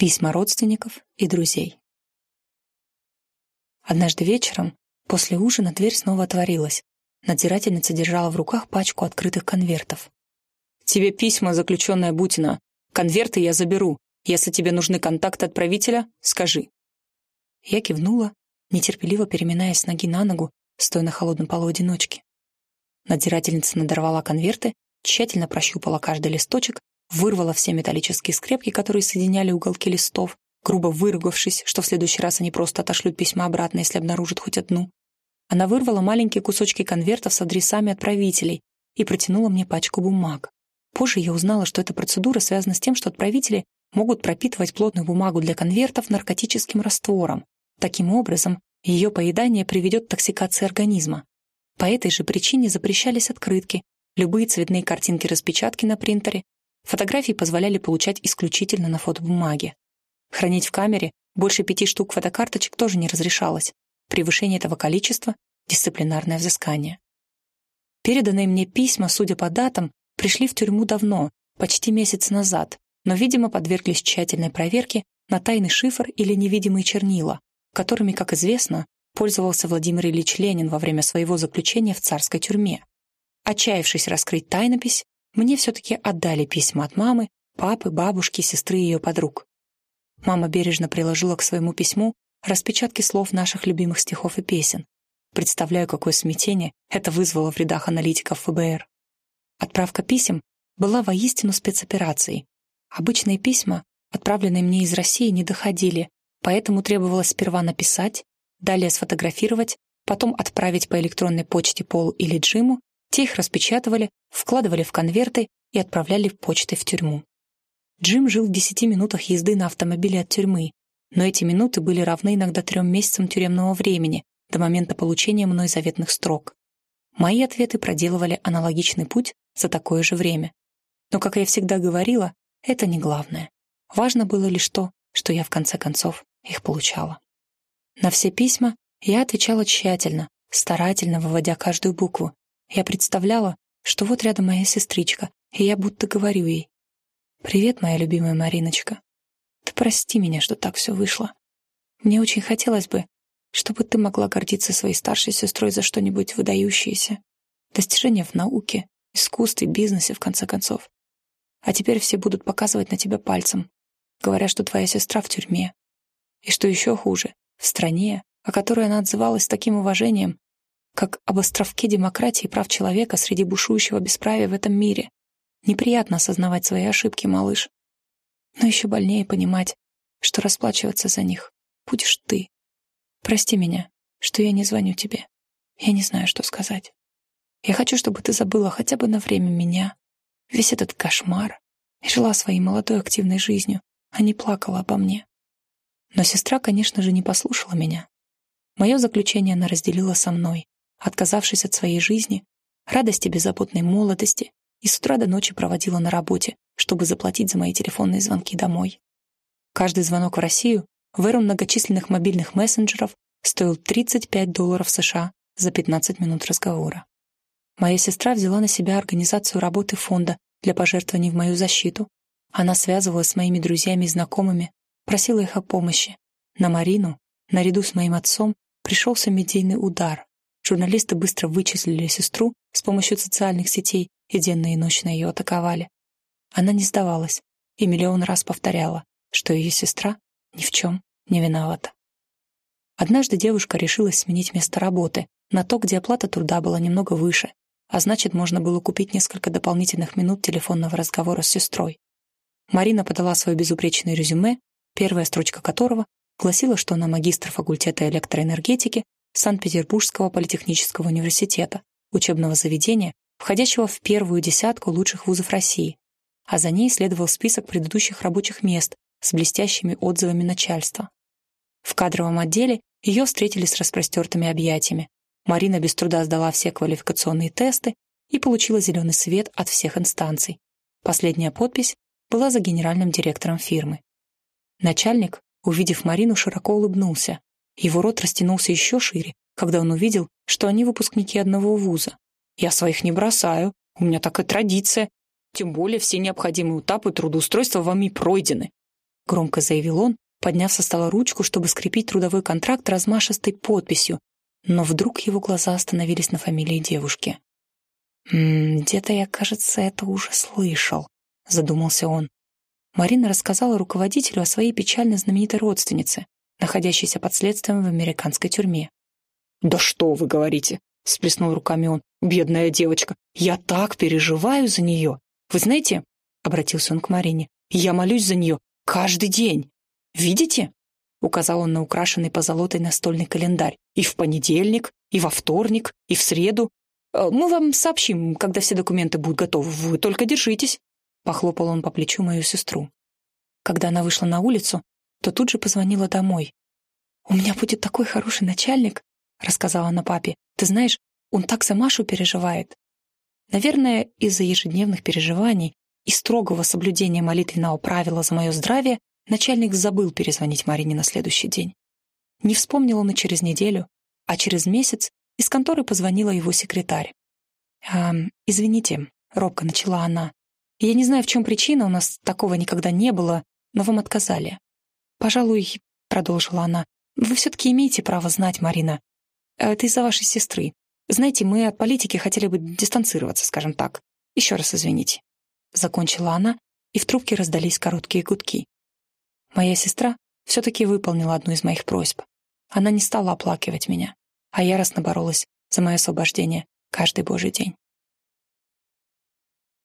Письма родственников и друзей. Однажды вечером, после ужина, дверь снова отворилась. Надзирательница держала в руках пачку открытых конвертов. «Тебе письма, заключенная Бутина. Конверты я заберу. Если тебе нужны контакты отправителя, скажи». Я кивнула, нетерпеливо переминаясь с ноги на ногу, стоя на холодном полу одиночки. Надзирательница надорвала конверты, тщательно прощупала каждый листочек, вырвала все металлические скрепки, которые соединяли уголки листов, грубо выругавшись, что в следующий раз они просто отошлют письма обратно, если обнаружат хоть одну. Она вырвала маленькие кусочки конвертов с адресами отправителей и протянула мне пачку бумаг. Позже я узнала, что эта процедура связана с тем, что отправители могут пропитывать плотную бумагу для конвертов наркотическим раствором. Таким образом, ее поедание приведет к токсикации организма. По этой же причине запрещались открытки, любые цветные картинки-распечатки на принтере, фотографии позволяли получать исключительно на фотобумаге. Хранить в камере больше пяти штук фотокарточек тоже не разрешалось. Превышение этого количества — дисциплинарное взыскание. Переданные мне письма, судя по датам, пришли в тюрьму давно, почти месяц назад, но, видимо, подверглись тщательной проверке на тайный шифр или невидимые чернила, которыми, как известно, пользовался Владимир Ильич Ленин во время своего заключения в царской тюрьме. Отчаявшись раскрыть тайнопись, мне все-таки отдали письма от мамы, папы, бабушки, сестры и ее подруг. Мама бережно приложила к своему письму распечатки слов наших любимых стихов и песен. Представляю, какое смятение это вызвало в рядах аналитиков ФБР. Отправка писем была воистину спецоперацией. Обычные письма, отправленные мне из России, не доходили, поэтому требовалось сперва написать, далее сфотографировать, потом отправить по электронной почте Пол или Джиму, те их распечатывали, вкладывали в конверты и отправляли почтой в тюрьму. Джим жил в десяти минутах езды на автомобиле от тюрьмы, но эти минуты были равны иногда трем месяцам тюремного времени до момента получения мной заветных строк. Мои ответы проделывали аналогичный путь за такое же время. Но, как я всегда говорила, это не главное. Важно было лишь то, что я в конце концов их получала. На все письма я отвечала тщательно, старательно выводя каждую букву. Я представляла, что вот рядом моя сестричка, и я будто говорю ей «Привет, моя любимая Мариночка. Ты прости меня, что так все вышло. Мне очень хотелось бы, чтобы ты могла гордиться своей старшей сестрой за что-нибудь выдающееся. Достижения в науке, искусстве, бизнесе, в конце концов. А теперь все будут показывать на тебя пальцем, говоря, что твоя сестра в тюрьме. И что еще хуже, в стране, о которой она отзывалась с таким уважением, как об островке демократии и прав человека среди бушующего бесправия в этом мире. Неприятно осознавать свои ошибки, малыш. Но еще больнее понимать, что расплачиваться за них будешь ты. Прости меня, что я не звоню тебе. Я не знаю, что сказать. Я хочу, чтобы ты забыла хотя бы на время меня, весь этот кошмар, и жила своей молодой активной жизнью, а не плакала обо мне. Но сестра, конечно же, не послушала меня. Мое заключение она разделила со мной, отказавшись от своей жизни, радости беззаботной молодости, и с утра до ночи проводила на работе, чтобы заплатить за мои телефонные звонки домой. Каждый звонок в Россию в эру многочисленных мобильных мессенджеров стоил 35 долларов США за 15 минут разговора. Моя сестра взяла на себя организацию работы фонда для пожертвований в мою защиту. Она связывалась с моими друзьями и знакомыми, просила их о помощи. На Марину, наряду с моим отцом, пришелся медийный удар. Журналисты быстро вычислили сестру с помощью социальных сетей и денно и ночно ее атаковали. Она не сдавалась и миллион раз повторяла, что ее сестра ни в чем не виновата. Однажды девушка решилась сменить место работы на то, где оплата труда была немного выше, а значит, можно было купить несколько дополнительных минут телефонного разговора с сестрой. Марина подала свое безупречное резюме, первая строчка которого гласила, что она магистр факультета электроэнергетики Санкт-Петербургского политехнического университета, учебного заведения, входящего в первую десятку лучших вузов России, а за ней следовал список предыдущих рабочих мест с блестящими отзывами начальства. В кадровом отделе ее встретили с распростертыми объятиями. Марина без труда сдала все квалификационные тесты и получила зеленый свет от всех инстанций. Последняя подпись была за генеральным директором фирмы. Начальник, увидев Марину, широко улыбнулся. Его рот растянулся еще шире, когда он увидел, что они выпускники одного вуза. «Я своих не бросаю, у меня такая традиция. Тем более все необходимые этапы трудоустройства вами пройдены. — громко заявил он, подняв со стола ручку, чтобы скрепить трудовой контракт размашистой подписью, но вдруг его глаза остановились на фамилии девушки. «М-м, где-то я, кажется, это уже слышал», — задумался он. Марина рассказала руководителю о своей печально знаменитой родственнице, находящейся под следствием в американской тюрьме. «Да что вы говорите?» — сплеснул руками он. «Бедная девочка! Я так переживаю за нее! Вы знаете...» — обратился он к Марине. «Я молюсь за нее каждый день! Видите?» — указал он на украшенный позолотой настольный календарь. «И в понедельник, и во вторник, и в среду. Э, мы вам сообщим, когда все документы будут готовы. Вы только держитесь!» Похлопал он по плечу мою сестру. Когда она вышла на улицу, то тут же позвонила домой. «У меня будет такой хороший начальник», — рассказала она папе. «Ты знаешь, он так за Машу переживает». Наверное, из-за ежедневных переживаний и строгого соблюдения молитвенного правила за мое здравие начальник забыл перезвонить Марине на следующий день. Не вспомнил он и через неделю, а через месяц из конторы позвонила его секретарь. «А, «Извините», — робко начала она, я не знаю, в чем причина, у нас такого никогда не было, но вам отказали. Пожалуй, — продолжила она, — вы все-таки имеете право знать, Марина. Это из-за вашей сестры. Знаете, мы от политики хотели бы дистанцироваться, скажем так. Еще раз извините. Закончила она, и в трубке раздались короткие гудки. Моя сестра все-таки выполнила одну из моих просьб. Она не стала оплакивать меня, а яростно боролась за мое освобождение каждый божий день.